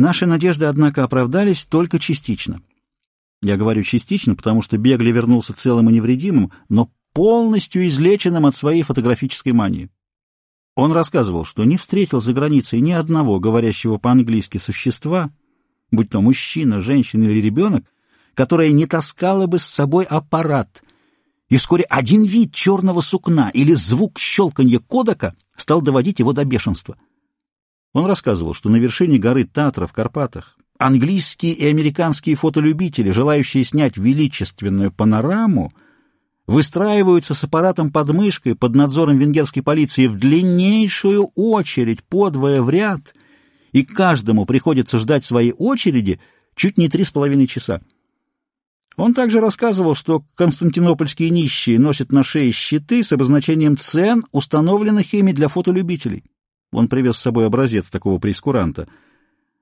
Наши надежды, однако, оправдались только частично. Я говорю частично, потому что Бегли вернулся целым и невредимым, но полностью излеченным от своей фотографической мании. Он рассказывал, что не встретил за границей ни одного говорящего по-английски существа, будь то мужчина, женщина или ребенок, которое не таскало бы с собой аппарат, и вскоре один вид черного сукна или звук щелканья кодека стал доводить его до бешенства. Он рассказывал, что на вершине горы Татра в Карпатах английские и американские фотолюбители, желающие снять величественную панораму, выстраиваются с аппаратом под мышкой под надзором венгерской полиции в длиннейшую очередь, подвое в ряд, и каждому приходится ждать своей очереди чуть не три с половиной часа. Он также рассказывал, что константинопольские нищие носят на шее щиты с обозначением цен, установленных ими для фотолюбителей. Он привез с собой образец такого прескуранта.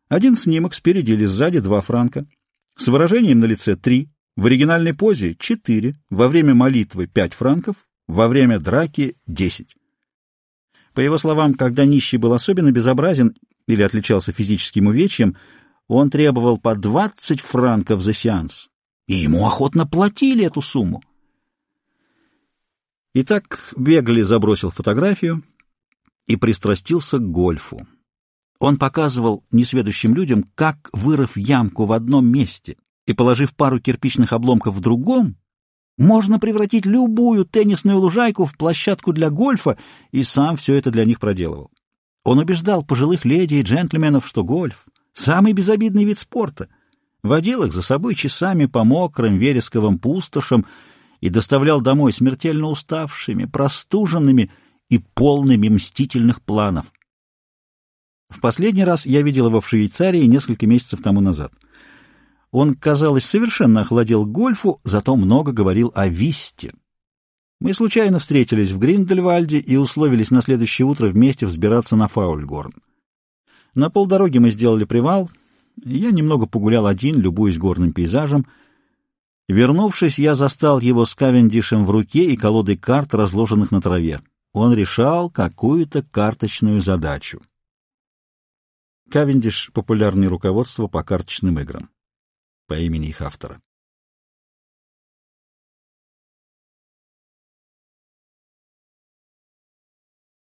Один снимок спереди или сзади — два франка. С выражением на лице — три. В оригинальной позе — четыре. Во время молитвы — пять франков. Во время драки — десять. По его словам, когда нищий был особенно безобразен или отличался физическим увечьем, он требовал по двадцать франков за сеанс, и ему охотно платили эту сумму. Итак, Бегли забросил фотографию и пристрастился к гольфу. Он показывал несведущим людям, как, вырыв ямку в одном месте и положив пару кирпичных обломков в другом, можно превратить любую теннисную лужайку в площадку для гольфа, и сам все это для них проделывал. Он убеждал пожилых леди и джентльменов, что гольф — самый безобидный вид спорта, водил их за собой часами по мокрым вересковым пустошам и доставлял домой смертельно уставшими, простуженными и полными мстительных планов. В последний раз я видел его в Швейцарии несколько месяцев тому назад. Он, казалось, совершенно охладел гольфу, зато много говорил о Висте. Мы случайно встретились в Гриндельвальде и условились на следующее утро вместе взбираться на Фаульгорн. На полдороги мы сделали привал, я немного погулял один, любуясь горным пейзажем. Вернувшись, я застал его с Кавендишем в руке и колодой карт, разложенных на траве. Он решал какую-то карточную задачу. Кавендиш — популярное руководство по карточным играм по имени их автора.